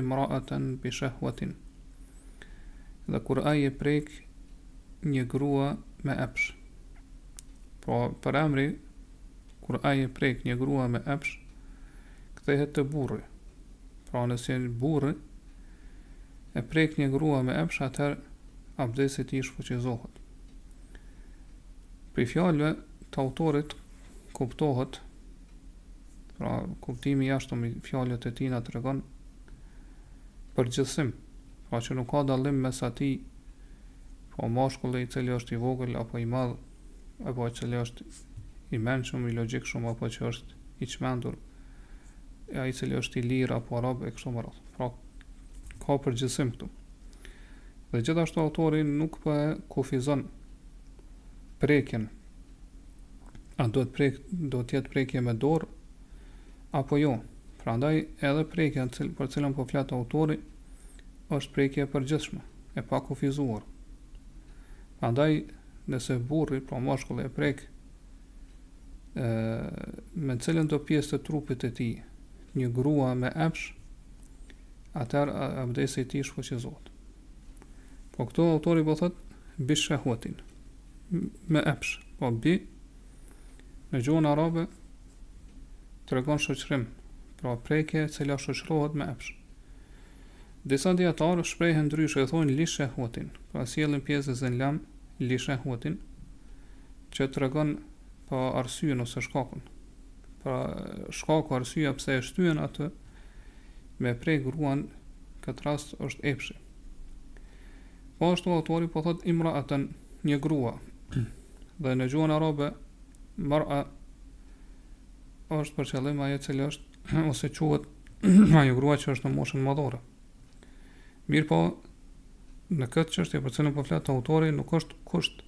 imra'atan bi shahwatin dhe kur ai e prek një grua me epsh pra për emri kur ai e prek një grua me epsh kthehet te burri pra nëse burri e prek një grua me epsh atëherë abdesi i tij shfuqizohet Prej fjalëve të autorit kuptohet Pra, kuptimi i jashtëm i fjalëve të tij na tregon përgjithësim, pra që nuk ka dallim mes atij, po mashkulli i cili është i vogël apo i madh, apo i cili është i mençëm, i logjikshëm apo që është i çmendur, e ai i cili është i lirë apo rob e kështu me radhë. Pra, ka përgjithësim këtu. Dhe gjithashtu autori nuk po e kufizon prekjen. A duhet prek, do të jetë prekje me dorë apo jo? Prandaj edhe prekja në cilë, për cilën po flet autori është prekje e përgjithshme, e pakufizuar. Prandaj nëse burri, pra mashkulli e prek ë me cilëndo pjesë të trupit të tij, një grua me epsh, atëherë abdesi i tij shfuqizohet. Po këtu autori po thotë bi shahwatin. Me epsh, po bi në gjuhën arabe tregon shoqërim, pra prekje e cila shoqërohet me epsh. Disa dietarë shprehen ndryshe e thonë li shahwatin, pra sjellin pjesëzën lam li shahwatin që tregon pra arsyen ose shkakun. Pra, shkaku arsyeja pse e shtyen atë me prek gruan këtë rast është epshi. Po ashtu autori po thotë imra'atan një grua. Dhe në gjuhën arabe mar'a është për qëllim ajo që është ose quhet ajo grua që është në moshën madhore. Mirëpo, në këtë çështje për cilën po flet autori nuk është kusht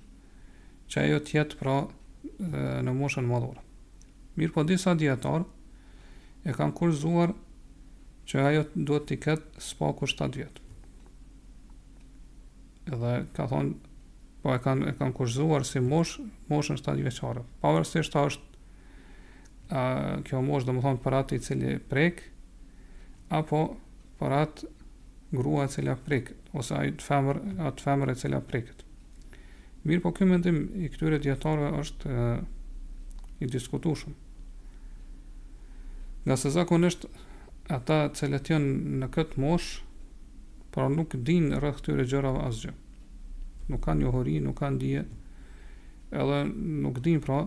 që ajo të jetë pra në moshën madhore. Mirëpo disa dijetarë e kanë kurzuar që ajo duhet t'i ketë s'paku 7 vjet. Edhe kanë thënë, po e kanë, e kanë kufizuar si moshë, moshën 7 vjeçare. Pavarësisht a është a, kjo moshë domethënë për atë i cili prek, apo për atë grua e cila prek, ose atë femër, atë femër e cila preket. Mirëpo ky mendim i këtyre dijetarëve është e, i diskutueshëm. Ngase zakonisht ata të cilët janë në këtë moshë, pra nuk dinë rreth këtyre gjërave asgjë. Nuk kanë njohuri, nuk kanë dije, edhe nuk dinë pra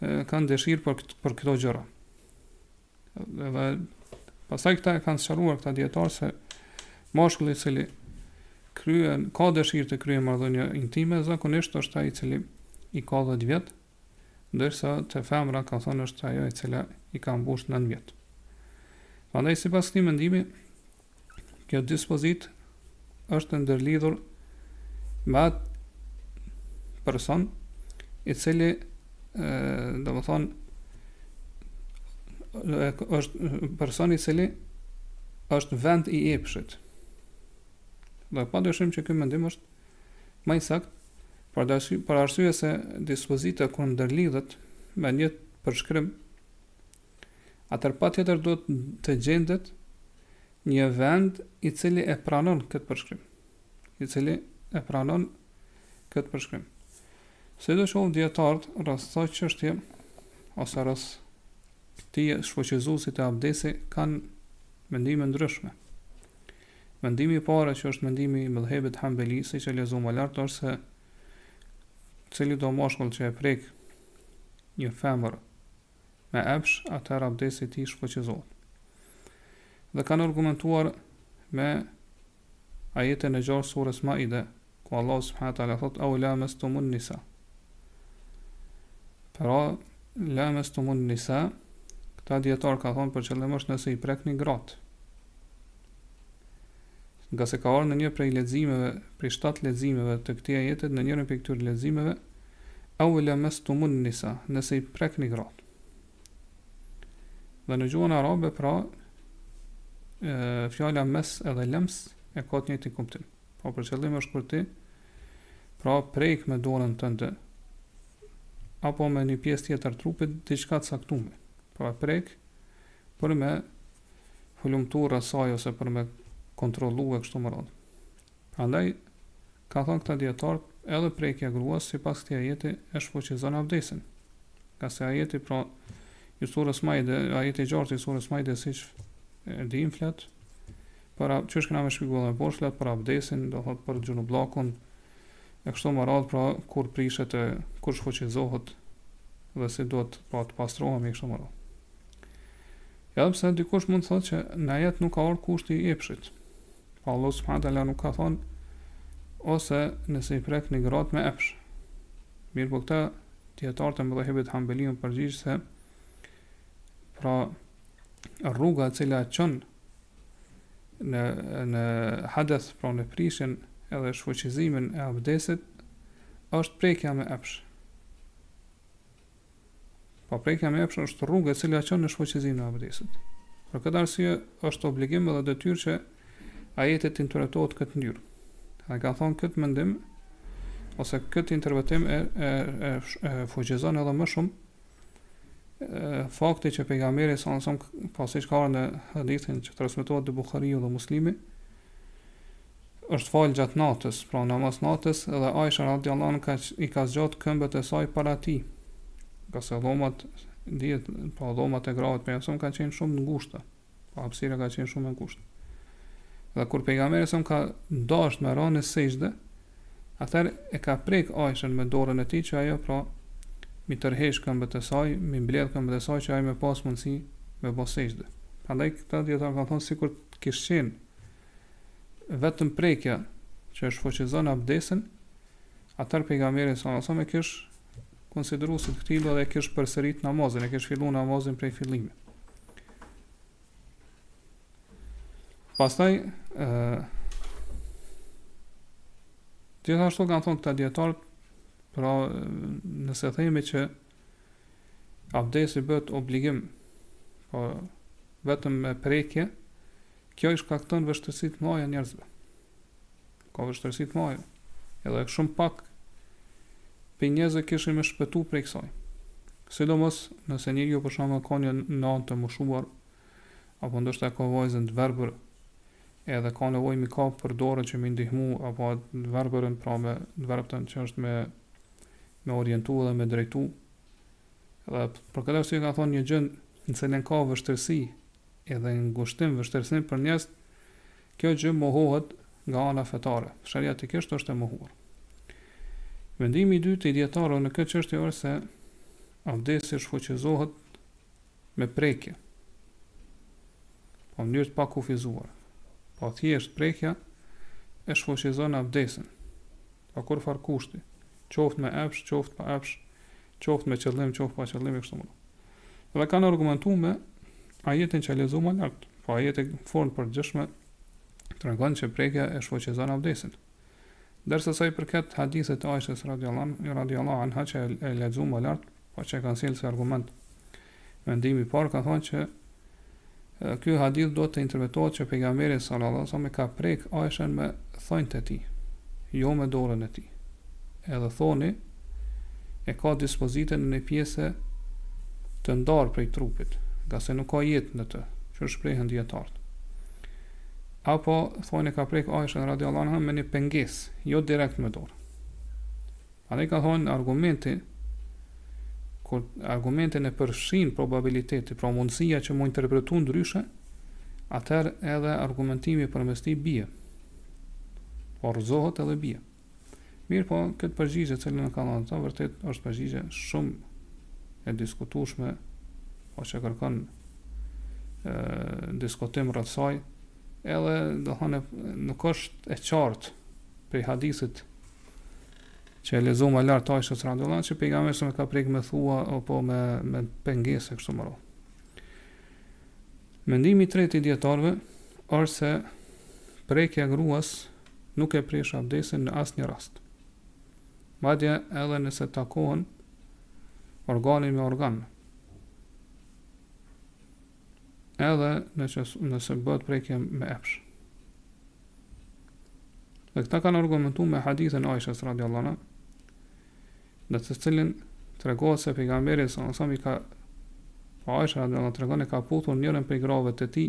kanë dëshirë për këto, për këto gjëra. Dhe pastaj këta e kanë sqaruar këta dijetarë se mashkulli i cili kryen ka dëshirë të kryejë marrëdhënie intime zakonisht është ai i cili i ka 10 vjet, ndërsa te femra kanë thonë është ajo e cila i ka mbush 9 vjet. Prandaj sipas këtij mendimi Kjo dispozitë është e ndërlidhur me atë person i cili domethonë është person i cili është vend i epshit. Dhe pa dyshim që ky mendim është ma i saktë, pa dyshim, për arsye se dispozita kur ndërlidhet me një përshkrim, atëherë patjetër duhet të gjendet një vend i cili e pranon këtë përshkrim, i cili e pranon këtë përshkrim. Sidoqoftë dijetarët rreth kësaj çështje, ose rreth këtij shfuqizuesi të abdesit, kanë mendime të ndryshme. Mendimi i parë që është mendimi i medhhebit hambeli, siç e lexum më lart, është se cilido mashkull që e prek një femër me epsh, atëherë abdesi i tij shfuqizohet. Dhe kanë argumentuar me ajetin e gjashtë të surës Maide, ku Allah subhanahu taala thotë au la mastumun nisa. Pra, la mastumun nisa, këta dijetarë kanë thonë për qëllim është nëse i prekni gratë. Ngase ka ardhur në një prej leximeve, prej shtatë leximeve të këtij ajeti, në njërin prej këtyre leximeve, Ew lamastumun nisa, nëse i prekni gratë. Dhe në gjuhën arabe, pra, fjala mes edhe lems e ka të njëjtin kuptim. Po për qëllim është kur ti pra prek me dorën tënde apo me një pjesë tjetër të trupit diçka të caktuar. Pra prek për me hulumtuar rreth saj ose për me kontrollu e kështu me radhë. Prandaj kanë thënë këta dijetarë edhe prekja e gruas sipas këtij ajeti e shfuqizon abdesin. Ngase ajeti pra i surës Maide, ajeti i gjashtë i surës Maide siç e dim flet për a, siç kena me shpjeguar më poshtë flet për abdesin, do thot për xhunubllakun e kështu me radhë pra kur prishet e kur shfuqizohet dhe si duhet pra të pastrohemi e kështu me radhë. Edhe pse dikush mund të thotë që në ajet nuk ka ardh kushti i epshit. Po Allah subhanahu wa taala nuk ka thonë ose nëse i prekni gratë me epsh. Mirëpo këta dijetarët e medhhebit hambeli janë përgjigj se pra rruga e cila çon në, në hadeth, pra në prishjen edhe shfuqizimin e abdesit, është prekja me epsh. Po prekja me epsh është rrugë e cila çon në shfuqizimin e abdesit. Për këtë arsye është obligim dhe detyrë që ajetet të interpretohet n'këtë mënyrë. E kanë thonë këtë mendim ose këtë interpretim e e, e, e fuqizon edhe më shumë e, fakti që pejgamberi salasëlem pasi që ka në hadithin që transmitohet te Buhariu dhe Muslimi është falë gjatë natës, pra namaz natës, dhe Aisha radijallahu anha i ka zgjatë këmbët e saj para tij, nga se dhomat dihet, pra dhomat e grave të pejgamberit kanë qenë shumë të ngushta, pra hapësira ka qenë shumë e ngushtë. Dhe kur pejgamberi sa ka dashur me rënë në sexhde, atëherë e ka prek Aishën me dorën e tij që ajo pra m'i tërhek këmbët e saj, m'i mbledh këmbët e saj që ai me pas mundsi me bë sexhde. Prandaj këta dijetarë kanë thonë sikur të kish qenë vetëm prekja që e shfuqizon abdesin, atëherë pejgamberi salasëlem e kish konsideru si të këtilu dhe e kish përsërit namazin, e kish fillu namazin prej fillimit. Pastaj, e, gjithashtu kanë thonë këta dijetarët, pra nëse themi që Abdesi bëhet obligim, po vetëm me prekje, kjo i shkakton vështirësi të mdhaja njerëzve. Ka vështirësi t'mdhaja. Edhe shumë pak prej njerëzve kishin me shpëtu prej kësaj. Sidomos nëse njeriu për shembull ka një nanë të moshuar, apo ndoshta ka vajzën të verbër, edhe ka nevoj me i kap për dore që me i ndihmu, apo të verbërën pra me të verbtën që është me me orientu dhe me drejtu, dhe për këtë arsye kanë thonë një gjë në të cilën ka vështirësi edhe ngushtim vështirësi për njerëzit, kjo gjë mohohet nga ana fetare, sheriatikisht është e mohuar. Mendimi i dytë i dijetarëve në këtë çështje është se abdesi shfuqizohet me prekje, po n'mënyrë të pakufizuar, po thjesht prekja e shfuqizon abdesin, pa kurrfarë kushti, qoftë me epsh, qoftë pa epsh, qoftë me qëllim, qoftë pa qëllim, e kështu më. Dhe kanë argumentu me ajetin që e lexum ma lart, po ajeti n'formë t'përgjithshme tregon që prekja e shfuqizon abdesin. Ndërsa sa i përket hadithit të Aishës radijallahu radijallahu anha që e lexuam më lart, po që e kanë sjellë si argument mendimi i parë kanë thënë që ky hadith do të interpretohet që pejgamberi sallallahu alajhi wasallam ka prek Aishën me thonjtë e tij, jo me dorën e tij. Edhe thoni e ka dispozitën e një pjesë të ndarë prej trupit, nga se nuk ka jetë në të, siç shprehen dijetarët. Apo thonë e ka prek Aishën radiallahu anha me një pengesë, jo direkt me dorë. Andaj kanë thonë argumenti kur argumentin e përfshin probabiliteti, pra mundësia që mu interpretu ndryshe, atëherë edhe argumentimi përmes tij bie. Rrëzohet edhe bie. Mirë po, këtë përgjigje të cilën e ka dhënë ata vërtet është përgjigje shumë e diskutueshme, po që kërkon ë diskutim rreth saj, edhe do thonë nuk është e qartë prej hadithit që e lexuam më lart Aisha radhiyallahu anha që pejgamberi s.a. ka prek me thua apo me me pengesë kështu me radhë. Mendimi i tretë i dijetarëve është se prekja e gruas Nuk e prish abdesin në asnjë rast. Madje edhe nëse takohen organi me organ. Edhe nëse nëse bëhet prekje me epsh. Dhe këta kanë argumentuar me hadithin e Aishës radhiyallahu anha, në të cilin tregohet se pejgamberi s.a. ka pa Aisha radhiyallahu anha tregon e ka puthur njërën prej grave të tij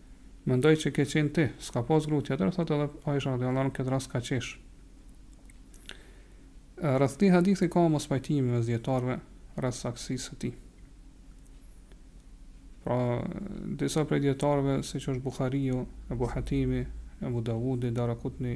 Mendoj që ke qenë ti, s'ka pas grua tjetër, thotë edhe Aisha radijallahu anha në këtë rast ka qesh. Rreth këtij hadithi ka mospajtim mes dijetarëve rreth saktësisë së tij. Pra, disa prej dijetarëve siç është Buhariu, Abu Hatimi, Abu Dawudi, Darakutni,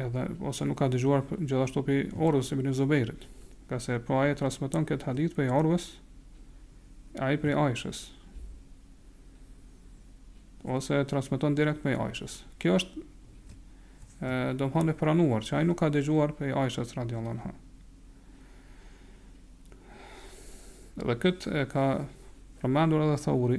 edhe ose nuk ka dëgjuar gjithashtu prej Urwës ibn Zubairit. Ka se po ai transmeton këtë hadith prej Urwës ai prej Aishës. Ose transmeton direkt prej Aishës. Kjo është e domethënë e pranuar që ai nuk ka dëgjuar prej Aishës radhiyallahu anha. Dhe këtë e ka përmendur edhe Theuri,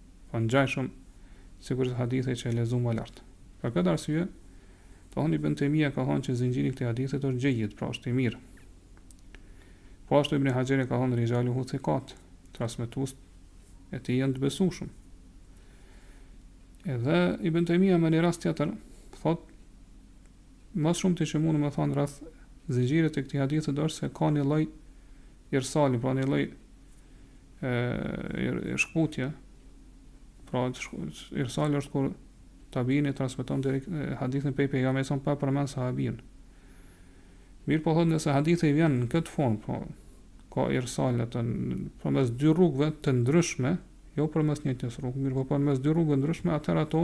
po ngjashëm sikur hadithi që e lexuam më lart. Për këtë arsye, domethënë Ibn Tejmija ka thënë që zinxhiri i këtij hadithit është xhejjid, pra është i mirë. Po ashtu Ibn Haxheri ka thënë rixhaluhu thikat, transmetuesit e tij janë të besueshëm. Edhe Ibn Tejmija me një rast tjetër, thot, më së shumti që mundë me thonë rreth zinxhirit të këtij hadithit është se ka një lloj Irsali, pra një lloj i shkëputjes. Pra irsali është kur tabiini e transmeton direkt hadithin prej pejgamberit s.a. pa përmend sahabin. Mirë po thotë nëse hadithi vjen në këtë formë, po ka irsalet përmes dy rrugëve të ndryshme, jo përmes një rruge, mirë po përmes dy rrugëve të ndryshme, atëherë ato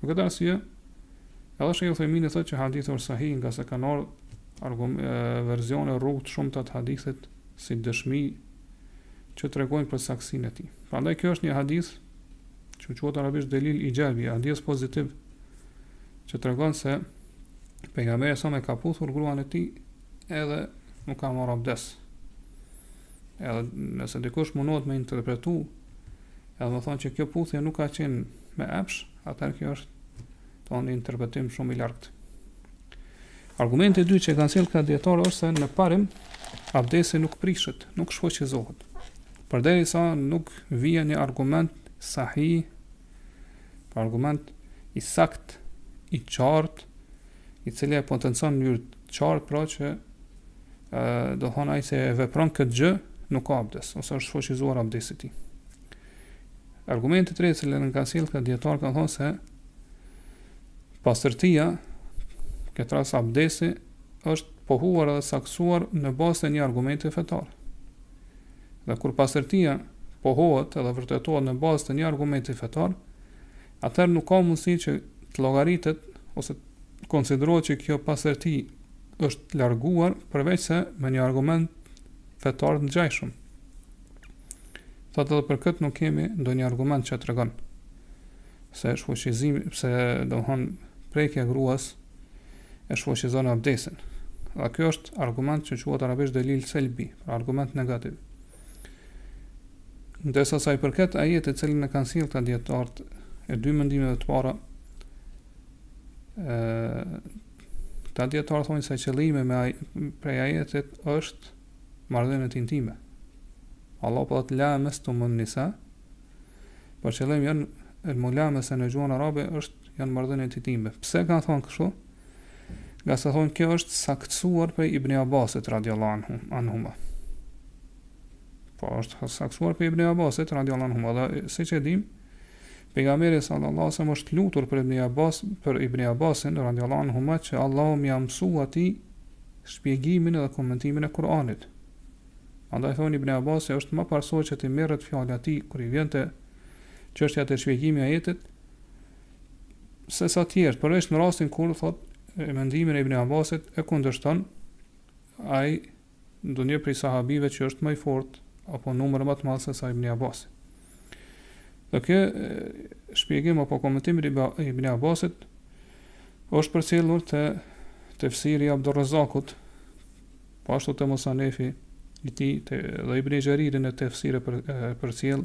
Për këtë arsye, edhe Shejh Uthejmini thotë që hadithi është sahih, ngase kanë ardhur versione rrugë të shumta të hadithit si dëshmi që tregojnë për saktësinë e tij. Prandaj kjo është një hadith që quhet arabisht delil ixhabi, hadith pozitiv që tregon se pejgamberi salem e ka puthur gruan e tij edhe nuk ka marrë abdes. Edhe nëse dikush mundohet me interpretu, edhe me thënë që kjo puthje nuk ka qenë me epsh, atëherë kjo është një interpretim shumë i largët. Argumenti dy që kanë sjellë këta dijetarë është se në parim, abdesi nuk prishet, nuk shfuqizohet përderisa nuk vjen një argument sahih, argument i saktë, i qartë, i cili e potencon në mënyrë Qartë pra që ë do të thonë ai që e vepron këtë gjë nuk ka abdes, ose është shfuqizuar abdesi i tij. Argumenti i tretë të cilin e kanë sjellë këta dijetarë kanë thonë se pastërtia këtë rast abdesi është pohuar dhe saktësuar në bazë të një argumenti fetar. Dhe kur pastërtia pohohet edhe vërtetohet në bazë të një argumenti fetar, atëherë nuk ka mundësi që të llogaritet ose të konsiderohet që kjo pastërti është larguar përveçse me një argument fetar të ngjashëm. Thotë edhe për këtë nuk kemi ndonjë argument që tregon se shfuqizimi, pse domthon prekja e gruas e shfuqizon abdesin. Dhe kjo është argument që quhet arabisht delil selbi, pra argument negativ. Ndërsa sa i përket ajetit të cilin e kanë sjellë këta dijetarët e dy mendimeve të para, ë këta dijetarë thonë se qëllimi me aj, prej ajetit është marrëdhëniet intime. Allahu thotë lamestumun nisa, për qëllim janë el mulamese në gjuhën arabe është janë marrëdhëniet intime. Pse kanë thonë kështu? Ngase thonë kjo është saktësuar prej Ibni Abbasit radiallahu anhu, anhuma. Po është saktësuar prej Ibni Abbasit radiallahu anhuma dhe siç e dimë Pejgamberi sallallahu alajhi wasallam është lutur për Ibn Abbas, për Ibn Abbasin radiallahu anhuma që Allahu me ia mësu atij shpjegimin dhe komentimin e Kur'anit. Andaj thonë Ibn Abbasi është më parësor që t'i merret fjala e tij kur vjen te çështja te shpjegimi i ajetit, sesa të tjerë, përveç në rastin kur thotë mendimin e Ibn Abbasit e kundërshton ai ndonjë prej sahabive që është më i fortë apo numër më të madh sesa Ibn Abbasi. Dhe ky shpjegim apo komentim i Ibn Abbasit është përcjellur te tefsiri i Abdurrazakut, po ashtu te Musanefi i tij, edhe Ibn Xheriri në tefsir e për përcjell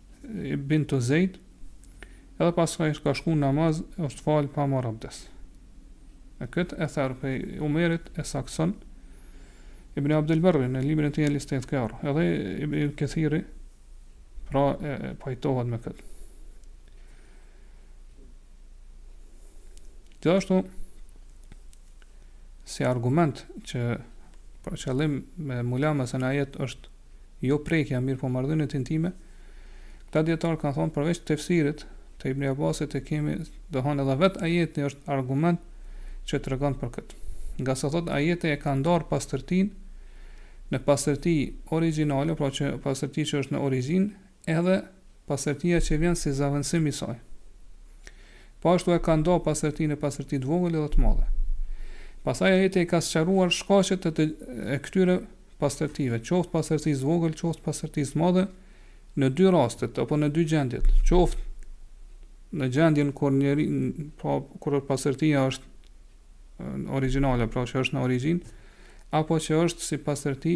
bint Zejd, edhe pastaj ka shku në namaz, është falë pa marë abdes. E këtë e ether prej Umerit e saktëson, Ibn Abdelberri në librin e tij El Istidhkar, edhe Ibn Kathiri pra e, e pajtohet me këtë. Gjithashtu si argument që për qëllim me mulamese në ajet është jo prekja, mirëpo marrëdhëniet intime, këta dijetarë kanë thënë përveç tefsirit të Ibni Abbasit e kemi domethënë edhe vetë ajeti është argument që tregon për këtë. Ngase thotë ajeti e ka ndarë pastërtinë në pastërti origjinale, pra që pastërti që është në origjinë edhe pastërtia që vjen si zavendësim i saj. Po ashtu e ka nda pastërtinë në pastërti të vogël edhe të madhe. Pastaj ajeti i ka sqaruar shkaqet e, të, e këtyre pastërtive, qoftë pastërtisë së vogël, qoftë pastërtisë së madhe, në dy rastet apo në dy gjendjet, qoftë në gjendjen kur njeri, pra kur pastërtia është origjinale, pra që është në origjinë, apo që është si pastërti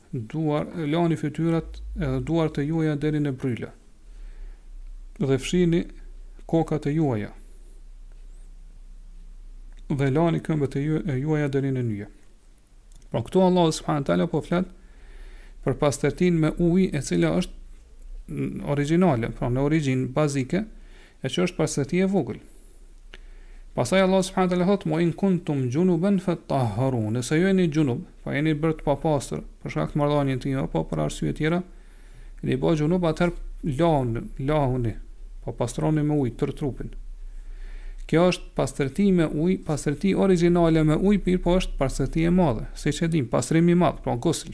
duar, lani fytyrat edhe duart e juaja deri në bryla, dhe fshini kokat e juaja, dhe lani këmbët e juaja deri në nyje. Pra këtu Allahu subhanahu teala po flet për pastërtinë me ujë e cila është origjinale, pra në origjinë bazike, e që është pastërti e vogël. Pastaj Allahu subhanahu wa taala thotë wa in kuntum junuban fatahharu. Nëse ju jeni junub, pra jeni bërë të papastër për shkak të marrëdhënies intime apo për arsye të tjera, jeni bërë junub atëherë lahuni, lahuni, pra pastroni me ujë tërë trupin. Kjo është pastërti me ujë, pastërti origjinale me ujë, mirëpo është pastërti e madhe, siç e dim, pastrimi i madh, pra gusl.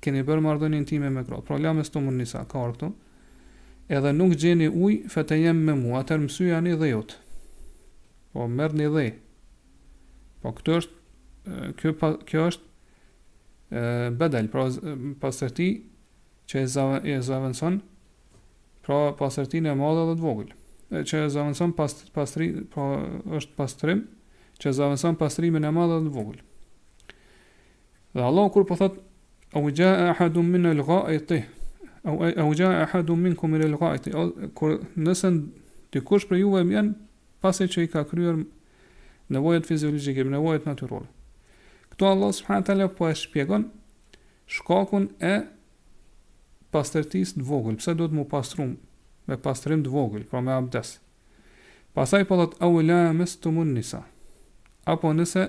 keni bërë marrëdhënie intime me gratë, pra lamestumun nisa, ka ardhur këtu, edhe nuk gjeni ujë fetejemmemu, atëherë mësyjani dheut. Pra merrni dhe. Po këtu është kjo kjo është ë bedel, pra pastërti që e zavendëson pra pastërtinë e madhe dhe të vogël që e zavendëson pas pastri pra është pastrim që e zavendëson pastrimin e madh dhe të vogël Dhe Allahu kur po thot au jaa ahadun min al-gha'iti au au jaa ahadun minkum min al-gha'iti, kur nëse dikush prej juve vjen pasi që i ka kryer nevojat fiziologjike, nevojat natyrore. Këtu Allah subhanahu wa taala po e shpjegon shkakun e pastërtisë të vogël, pse duhet m'u pastru me pastrim të vogël, pra me abdes. Pastaj po thot au lamastumun nisa. Apo nëse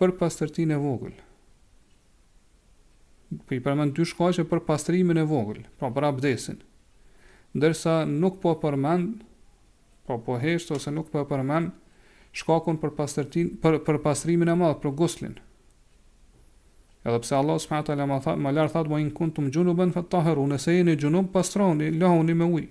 Për pastërtinë e vogël. Po i përmend dy shkaqe për pastrimin e vogël, pra për abdesin. Ndërsa nuk po përmend, pra po hesht ose nuk po e përmend shkakun për pastërtinë, për për pastrimin e madh, për guslin. Edhe pse Allah subhanahu wa taala më la, më lart thotë wa in kuntum junuban fatahharu, nëse jeni junub pastroni, lahuni me ujë.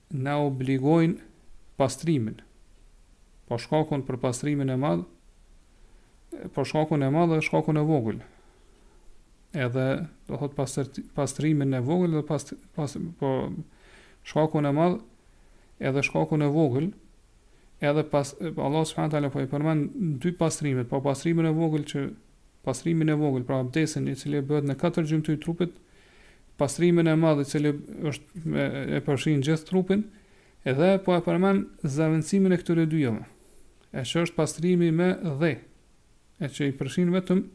na obligojnë pastrimin, po shkakun për pastrimin e madh, po shkakun e madh dhe shkakun e vogël. Edhe do thot pastrimin e vogël dhe pas, pas po shkakun e madh edhe shkakun e vogël, edhe pas Allah subhanahu taala po i përmend dy pastrimet, po pastrimin e vogël që pastrimin e vogël, pra abdesin i cili bëhet në katër gjymtyrë të trupit, pastrimin e madh i cili është me e përfshin gjithë trupin dhe po e përmend zavendësimin e këtyre dyjave e që është pastrimi me dhe e që i përfshin vetëm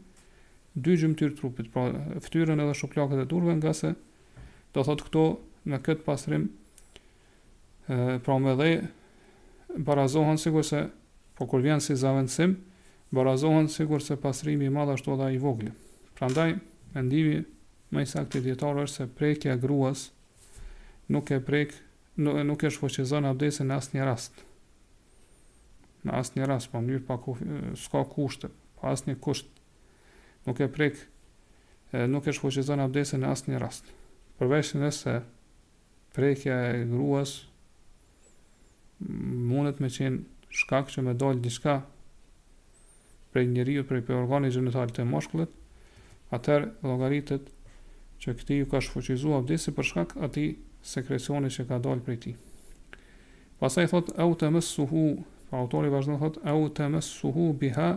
dy gjymtyrë të trupit pra fytyrën edhe shuplakët e durve ngase do thotë këto me këtë pastrim e, pra me dhe barazohen sikur se po kur vjen si zavendësim barazohen sikur se pastrimi i madh ashtu edhe i vogël prandaj mendimi Më i sakti i dijetarëve është se prekja e gruas nuk e prek nuk e shfuqizon abdestin në asnjë rast në asnjë rast pa mënyrë pa s'ka kushte pa asnjë kusht nuk e prek nuk e shfuqizon abdesin në asnjë rast përveç nëse prekja e gruas mundet me qenë shkak që me dalë diçka prej njeriu prej prej organit gjenital të mashkullit, atër llogaritet që këtij iu ka shfuqizu abdesi për shkak atij sekrecionit që ka dalë prej tij. Pastaj thot, au temessuhu, pra autori vazhdon thot, au temessuhu biha,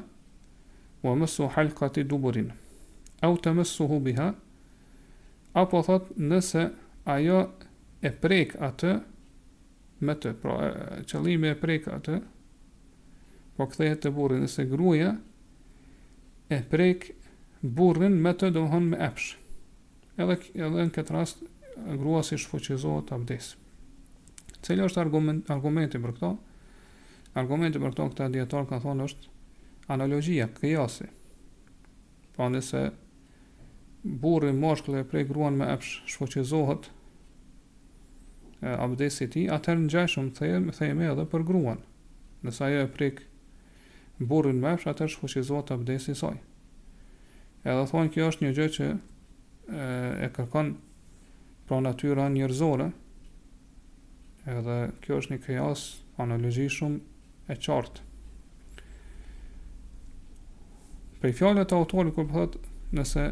ue messu halkati duburin. Au temessuhu biha, Apo thotë nëse ajo e prek atë me të, pra qëllimi e prek atë, po kthehet te burri, nëse gruaja e prek burrin me të, domthon me epsh. Edhe edhe në këtë rast gruas i shfuqizohet abdesi. Cili është argumenti, argumenti për këto? Argumenti për këto këta dijetarë kanë thonë është analogia, kijasi. Pra nëse burri mashkull e prek gruan me epsh shfuqizohet abdesi i tij, atëherë ngjajshëm themi, themi edhe për gruan. Nëse ajo e prek burrin me epsh, atëherë shfuqizohet abdesi i saj. Edhe thonë kjo është një gjë që e, e kërkon pra natyra njerëzore, Edhe kjo është një kijas analogi shumë e qartë. Prej fjalëve të autorit kur thotë nëse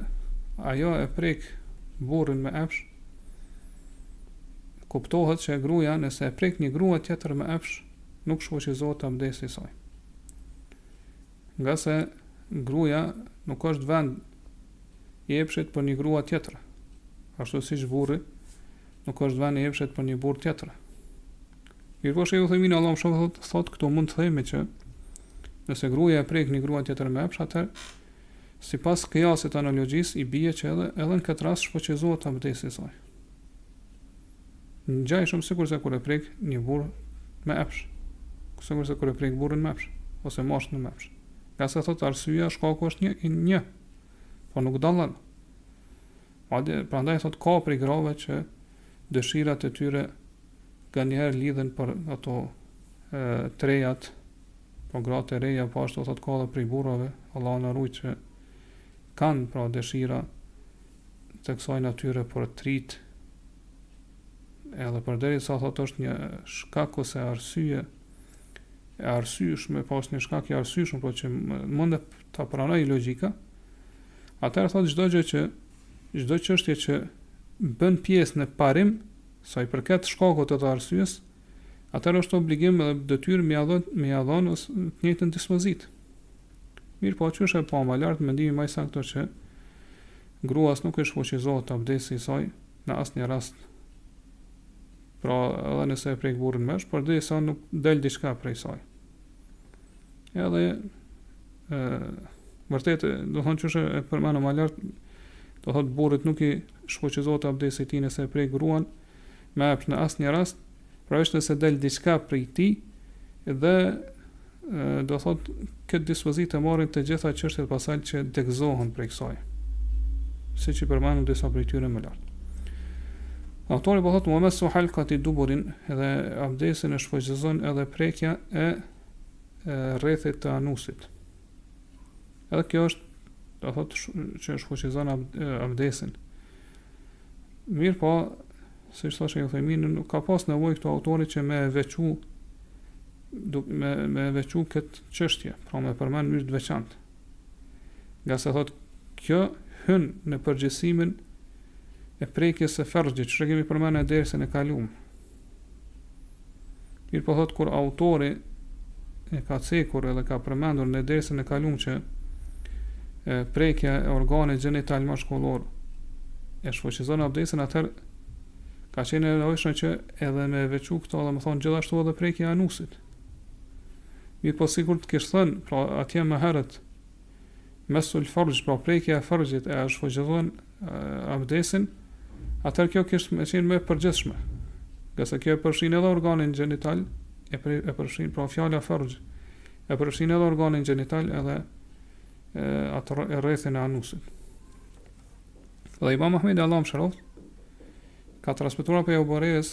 ajo e prek burrin me epsh, kuptohet që gruaja nëse e prek një grua tjetër me epsh, nuk shfuqizohet abdesi i saj. Ngase gruaja nuk është vend i epshit për një grua tjetër, ashtu siç burri Nuk është vend i epshit për një burrë tjetër. Mirëpo Shejh Uthejmini, Allahu e mëshiroftë, thotë, thotë këtu mund të themi që nëse gruaja e prek një grua tjetër me epsh atëherë sipas kijasit analogjisë i bie që edhe edhe në këtë rast shfuqizohet abdesi i saj. Ngjashëm sikurse kur e prek një burrë me epsh. Sikurse kur e prek burrin me epsh ose mashkullin me epsh. Ngase thotë arsyeja shkaku është një një. Po nuk dallon. Madje, prandaj thotë ka prej grave që dëshirat e tyre nganjëherë lidhen për ato, të rejat, po gratë e reja, po ashtu thotë ka edhe prej burrave, Allahu na ruajtë që kanë pra dëshira të kësaj natyre për të ritë edhe përderisa thotë është një shkak ose arsye e arsyeshme, po është një shkak i arsyeshëm, po që mund ta pranojë logjika, Atëherë thotë çdo gjë që çdo çështje që bën pjesë në parim sa i përket shkakut edhe arsyes, atëherë është obligim dhe detyrë me ia dhënë me ia dhënë të njëjtën dispozitë. Mirëpo, qysh e pamë më lart mendimi më i saktë që gruas nuk i shfuqizohet abdesi i saj në asnjë rast. Pra, edhe nëse e prek burrin me epsh, përderisa nuk del diçka prej saj. Edhe e vërteta do thotë qysh e përmendëm më lart, do thotë burrit nuk i shfuqizohet abdesi i tij nëse e prek gruan me epsh në asnjë rast, përveç nëse del diçka prej tij dhe do thotë këtë dispozitë e marrin të gjitha çështjet pastaj që degëzohen prej kësaj. Siç i përmendëm disa prej tyre më lart. Autori po thotë ue messu halkati duburin dhe abdesin e shfuqizon edhe prekja e, e rrethit të anusit. Edhe kjo është do thotë që e shfuqizon abdesin. Mirëpo, siç thotë shejh Uthejmini, nuk ka pas nevojë këtu autori që me e veçu, me e veçu këtë çështje, pra me e përmend në mënyrë të veçantë. nga se thotë kjo hyn në përgjithësimin e prekjes së ferxhit, që kemi përmend në dersin e kaluar. Mirëpo thotë kur autori e ka cekur edhe ka përmendur në dersin e kaluar që e, prekja e organit gjenital mashkullor e shfuqizon abdesin atëherë ka qenë e nevojshme që edhe me veçu këto dhe me thonë gjithashtu edhe prekja e anusit Mirëpo sikur të kish thënë, pra atje më herët, messul ferxh, pra prekja e ferxhit e shfuqizon abdesin, atëherë kjo kishte me qenë më e përgjithshme. Ngase kjo e përfshin edhe organin gjenital, e, për, e përfshin pra fjala ferxh, e përfshin edhe organin gjenital edhe e, atë rrethin e anusit. Dhe Imam Ahmed Allahu e mëshiroftë ka transmetuar prej Ebu Hurejrës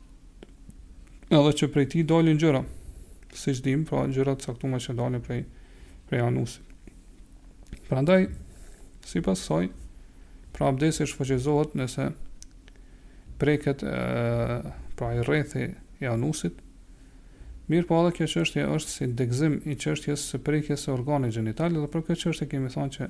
edhe që prej tij dalin gjëra, siç dimë, pra gjëra të saktume që dalin prej, prej anusit. Prandaj, sipas saj, pra abdesi shfuqizohet nëse preket e, pra rrethi i anusit, mirëpo edhe kjo çështje është si degëzim i çështjes së prekjes së organit gjenital, dhe për kjo çështje kemi thonë që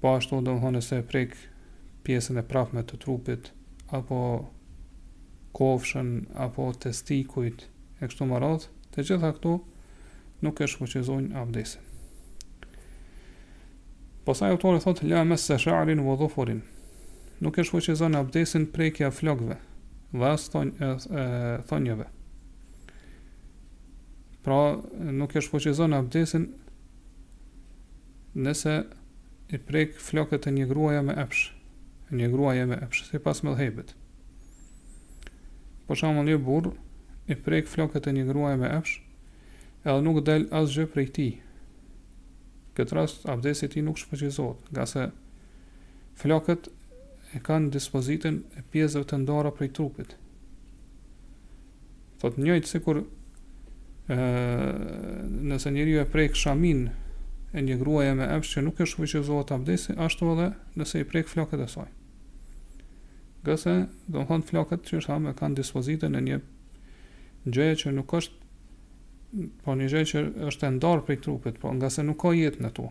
Po ashtu domethonë nëse e prek pjesën e prapme të trupit, apo kofshën, apo testikujt, e kështu me radhë, të gjitha këto nuk e shfuqizojnë abdesin. Pastaj autori thotë, la messe shaarin ve dhufurin, nuk e shfuqizon abdesin prekja e flokëve, dhe as thonj, e, e, thonjëve. Pra, nuk e shfuqizon abdesin Nëse i prek flokët e një gruaje me epsh, e një gruaje me epsh, sipas medhhebit. Për shembull, një burrë i prek flokët e një gruaje me epsh, edhe nuk del asgjë prej tij. Këtë rast abdesi i tij nuk shfuqizohet, ngase flokët e kanë dispozitën e pjesëve të ndara prej trupit. Thotë njëjtë sikur ë nëse njeriu e prek shaminë e një gruaje me epsh që nuk e shfuqizohet abdesi, ashtu edhe nëse i prek flokët e saj. Ngase, domethonë flokët siç thamë e kanë dispozitën e një gjëje që nuk është po një gjëje që është e ndarë prej trupit, po ngase nuk ka jetë në to.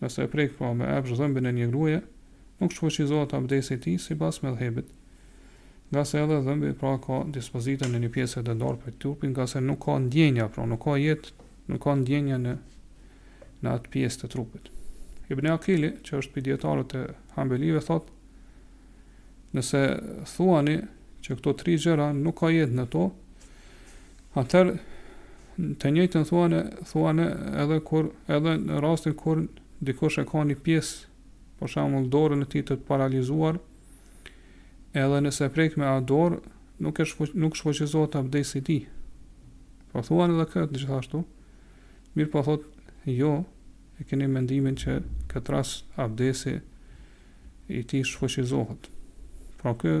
Nëse e prek pra me epsh dhëmbin e një gruaje, nuk shfuqizohet abdesi i tij sipas medhhebit, ngase edhe dhëmbi pra ka dispozitën e një pjese të ndarë prej trupit ngase nuk ka ndjenja, pra nuk ka jetë, nuk ka ndjenja në në atë pjesë të trupit. Ibn Akili, që është prej dijetarëve të hanbelive thotë, nëse thuani që këto tri gjëra nuk ka jetë në to, Atëherë të njëjtën thuane thuane edhe kur edhe në rastin kur dikush e ka një pjesë për shembull dorën e tij të paralizuar, edhe nëse prek me atë dorë, nuk e shfuq, nuk shfuqizohet abdesi i tij. Po thuan edhe këtë gjithashtu. Mirëpo thot, jo, e keni mendimin që këtë rast abdesi i tij shfuqizohet. Pra kë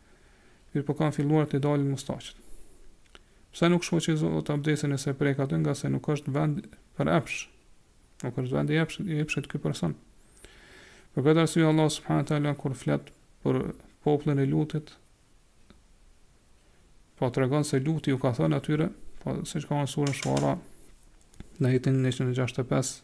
Mirëpo kanë filluar t'i dalin mustaqet. Pse nuk shfuqizohet abdesi nëse prek atë ngase nuk është vend për epsh. Nuk është vend i epsh, i epshit ky person. Për këtë arsye Allah subhanahu teala kur flet për popullin e Lutit, po tregon se Luti u ka thënë atyre, po siç ka në surën Shuara, në ajetin 165,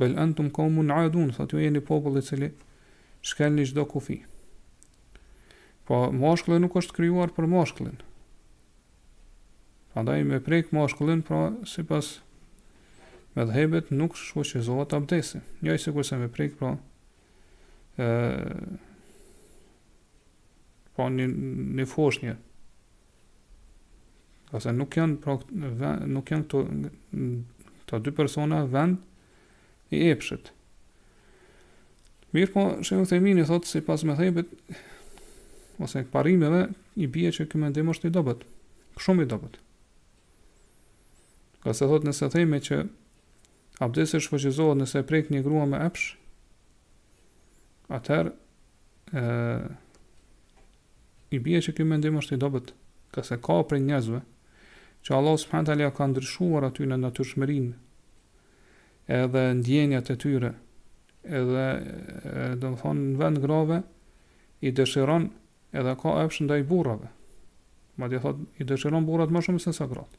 Bel entum kaumun adun, thot ju jeni popull i cili shkelni çdo kufi. Po mashkulli nuk është krijuar për mashkullin. Prandaj me prek mashkullin, pra sipas medhhebit nuk shfuqizohet abdesi. Njëjtë sikurse me prek, pra e, pra një, një foshnje, Ose nuk janë pra vend, nuk janë këto këto dy persona vend i epshit. Mirëpo, Shejh Uthejmini thotë sipas medhhebit, ose parimeve, i bje që ky mendim është i dobët, shumë i dobët. Ngase thotë nëse themi që abdesi shfuqizohet nëse prek një grua me epsh, atëherë ë i bie që ky mendim është i dobët, ngase ka prej njerëzve që Allah subhanahu teala ka ndryshuar atyne natyrshmërinë edhe ndjenjat e tyre edhe domethënë në vend grave i dëshiron edhe ka epsh ndaj burrave. Madje thot i dëshiron burrat më shumë se sa gratë.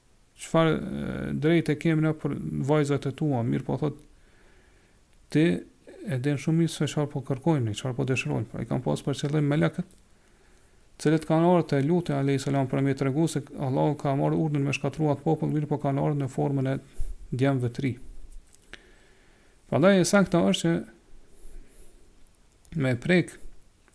Çfarë drejte kemi ne për vajzat e tua, mirëpo thot ti e din shumë mirë se çfarë po kërkojmë ne, çfarë po dëshirojmë. Pra i kanë pas për qëllim melekët, të cilët kanë ardhur te Luti alayhis salam për me tregu se Allahu ka marrë urdhnin me shkatërru atë popull, mirëpo kanë ardhur në formën e djemve të rinj. Prandaj e saktë është që me prek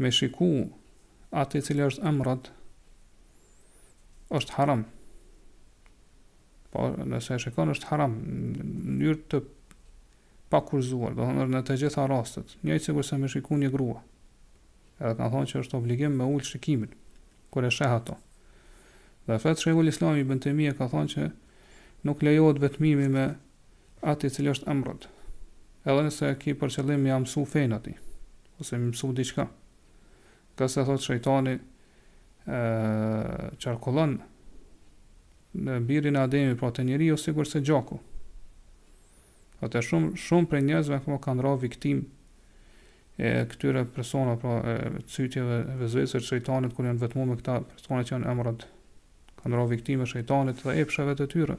me shiku atë i cili është emrad, është haram. Po, nëse e shikon është haram, në mënyrë të pakufizuar, domethënë në të gjitha rastet, njëjtë sikurse me shiku një grua, edhe kanë thonë që është obligim me ul shikimin, kur e sheh ato. Dhe flet Shejhul Islami Ibn Tejmije ka thonë që nuk lejohet vetmimi me Atij i cili është emrud, edhe nëse e ke për qëllim me ia mësu fenë atij, ose me mësu diçka. Ngase thotë shejtani qarkullon në birin e Ademit, pra të njeriu sikurse gjaku. Atë shumë shumë prej njerëzve apo kanë ra viktim e këtyre persona pra e cytjeve e vesvese të shejtanit kur janë vetëm me këta persona që janë emrad kanë ra viktim e shejtanit dhe epshave të tyre.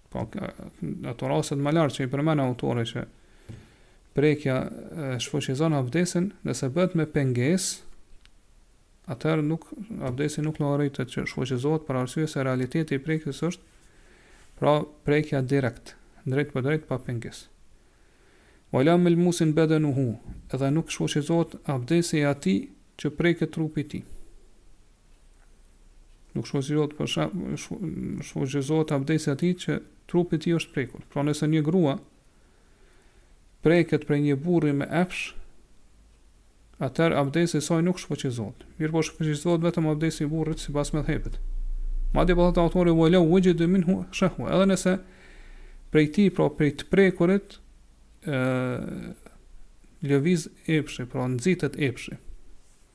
Po ato raste më lart që i përmend autori që prekja shfuqizon abdesin, nëse bëhet me pengesë, atëherë nuk abdesi nuk llogaritet që shfuqizohet për arsye se realiteti i prekjes është pra prekja direkt, drejtpërdrejt pa pengesë. Wa la malmusin badanuhu, edhe nuk shfuqizohet abdesi i atij që preket trupi i tij. Nuk shfuqizohet për shkak shfuqizohet abdesi i atij që trupi i tij është prekur. Pra nëse një grua preket prej një burri me epsh, atëherë abdesi i saj nuk shfuqizohet. Mirëpo shfuqizohet vetëm abdesi i burrit sipas medhhebit. Madje po thotë autori wa law wajada minhu shahwa, edhe nëse prej tij, pra prej të prekurit, ë lëviz epshi, pra nxitet epshi.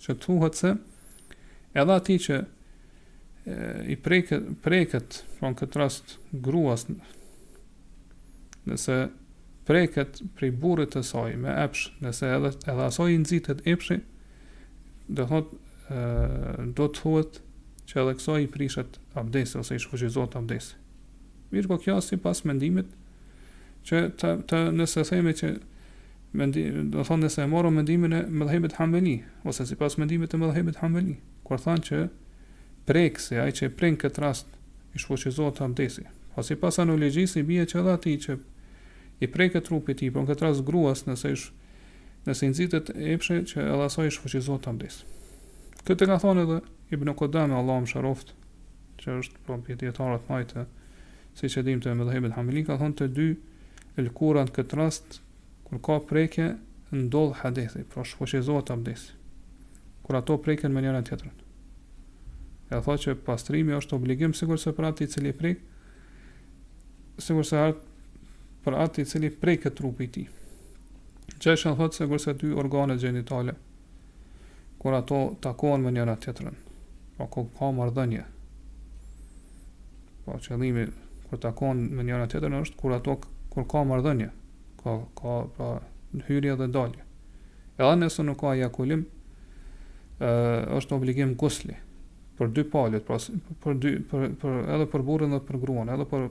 Që thuhet se edhe atij që i preket, preket pra në këtë rast gruas nëse preket prej burrit të saj me epsh, nëse edhe edhe asaj i nxitet epshi, do thot do të thuhet që edhe kësaj i prishet abdesi ose i shfuqizohet abdesi. Mirëpo kjo sipas mendimit që të, të nëse themi që Mendim, do të thonë nëse e morëm mendimin e medhhebit Hanbeli, ose sipas mendimit të medhhebit Hanbeli, kur thanë që prekësi, ai që prek n'këtë rast, i shfuqizohet abdesi. Po sipas analogjisë i bie që edhe atij që i preket trupi i tij, por në këtë rast gruas, nëse ish, nëse i nxitet epshi që edhe asaj i shfuqizohet abdesi. Këtë ka thonë edhe Ibn Qudame, Allahu mëshiroft, që është po prej dijetarët më të siç e dimë të medhhebit Hanbeli ka thonë të dy lëkurat këtë rast Kur ka prekje, ndodh hadethi, pra shfuqizohet abdesi, kur ato preken me njëra-tjetrën. E thotë që pastrimi është obligim sikurse për atë i cili prek, sikurse për atë i cili preket trupi i tij. Gjithashtu sikurse dy organet gjenitale kur ato takohen me njëra-tjetrën, pra kur ka marrëdhënie. Po qëllimi kur takohen me njëra-tjetrën është kur ato kur ka marrëdhënie, ka ka pra hyrje dhe dalje. Edhe nëse nuk ka ejakulim, ë është obligim gusli për dy palët, pra për dy për për edhe për burrin dhe për gruan, edhe për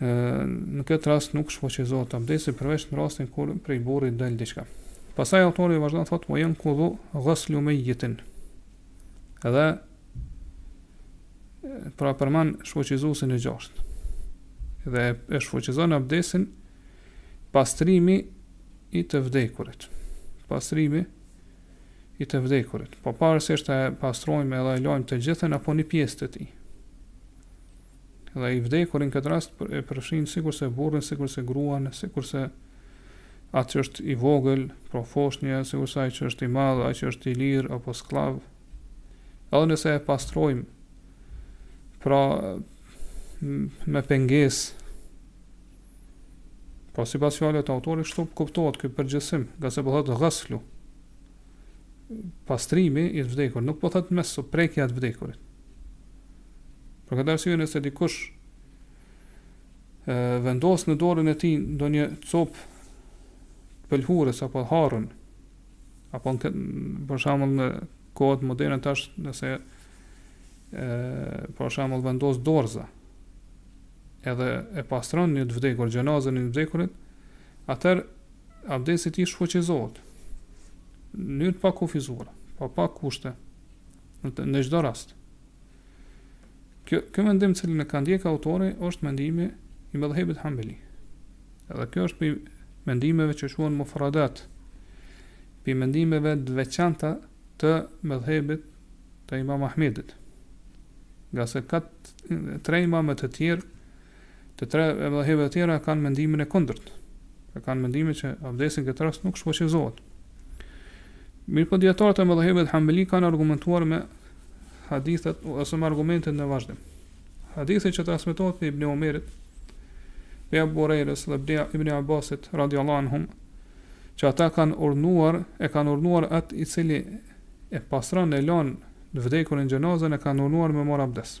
në këtë rast nuk shfuqizohet abdesi përveç në rastin kur prej burrit del diçka. Pastaj autori vazhdon të thotë wa yanquduhu ghuslu mayyitin. Edhe pra përmend shfuqizuesin e gjashtë. Dhe e shfuqizon abdesin pastrimi i të vdekurit. Pastrimi i të vdekurit. Pavarësisht e pastrojmë edhe e lajmë atë gjithën apo një pjesë të tij. Dhe i vdekuri në këtë rast e përfshin sikurse burrin, sikurse gruan, sikurse atë që është i vogël, pra foshnja, sikurse ai që është i madh, ai që është i lirë apo skllav. Edhe nëse e pastrojmë pra me pengesë pra po, sipas fjalëve të autorit shtu kuptohet ky përgjithësim ngase po thotë po ghuslu pastrimi i të vdekurit nuk po thotë po messu prekja e të vdekurit Për këtë arsye nëse dikush e vendos në dorën e tij ndonjë copë të pëlhurës apo harrën apo për shembull në kohët moderne tash nëse e për shembull vendos dorza edhe e pastron një të vdekur xhenazen e të vdekurit atëherë abdesi i tij shfuqizohet në mënyrë të pakufizuar pa pa kushte Në çdo rast. Kjo ky mendim i cili e ka ndjek autori është mendimi i medhhebit Hambeli. Edhe kjo është prej mendimeve që quhen mufradat. Prej mendimeve të veçanta të medhhebit të Imam Ahmedit. Ngase këta tre imamët e tjerë Të tre medhhebet e tjera kanë mendimin e kundërt. E kanë mendimin që abdesi në këtë rast nuk shfuqizohet. Mirpo dijetarët e medhhebit Hambeli kanë argumentuar me hadithet ose me argumentet në vazhdim. Hadithi që transmetohet prej Ibn Omerit, prej Abu Hurairës dhe prej Ibn Abbasit radhiyallahu anhum, që ata kanë urdhnuar, e kanë urdhnuar atë i cili e pastron e lan të vdekurin xhenazen e kanë urdhnuar me marr abdes.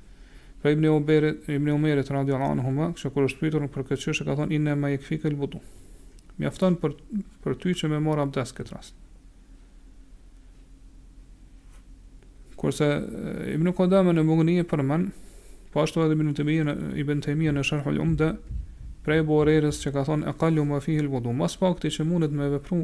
Prej Ibn Oberit, Ibn Omerit radiallahu anhuma, që kur është pyetur për këtë çështje ka thënë inna ma yakfika al-wudu. Mjafton për për ty që me marr abdes në këtë rast. Kurse Ibn Qudama në Mughni e përmend, po ashtu edhe Ibn Taymija në Ibn Taymija në Sharh al-Umda prej Abu Hurairës që ka thënë aqallu ma fihi al-wudu, më së pakti që mundet me vepru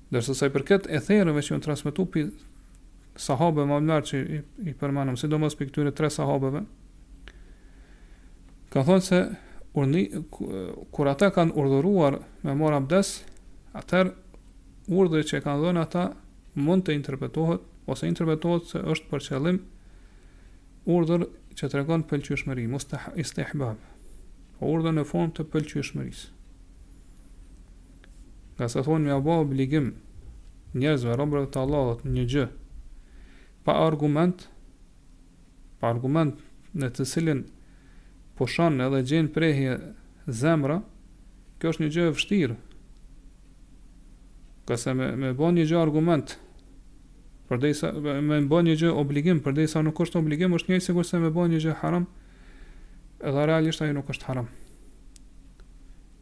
Ndërsa sa i përket ethereve që janë transmetuar prej sahabeve më të mëdhenj që i përmendëm, sidomos prej këtyre tre sahabeve, ka thënë se urdhri, kur ata kanë urdhëruar me marr abdes, atëherë urdhri që kanë dhënë ata mund të interpretohet ose interpretohet se është për qëllim urdhër që tregon pëlqyeshmëri, mustehab istihbab. Po urdhër në formë të pëlqyeshmërisë. Nga se thonë me ja ba obligim njerëzve, robërve të Allahut një gjë pa argument, pa argument në të cilin pushon edhe gjen prehje zemra, kjo është një gjë e vështirë. Ngase me, me bën një gjë argument, përderisa me bën një gjë obligim, përderisa nuk është obligim, është njëjtë sikur se me bën një gjë haram, edhe realisht ajo nuk është haram.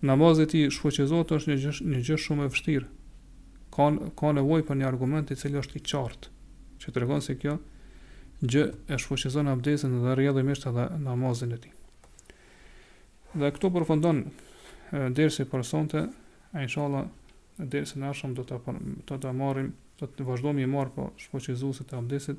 Namazi i tij shfuqizohet është një gjë një gjë shumë e vështirë. Ka ka nevojë për një argument i cili është i qartë, që tregon se kjo gjë e shfuqizon abdesin dhe rrjedhimisht edhe namazin e tij. Dhe këtu përfundon dersi për sonte, inshallah në dersin e ardhshëm do ta do ta marrim, do të vazhdojmë t'i marrim po shfuqizuesit e abdesit.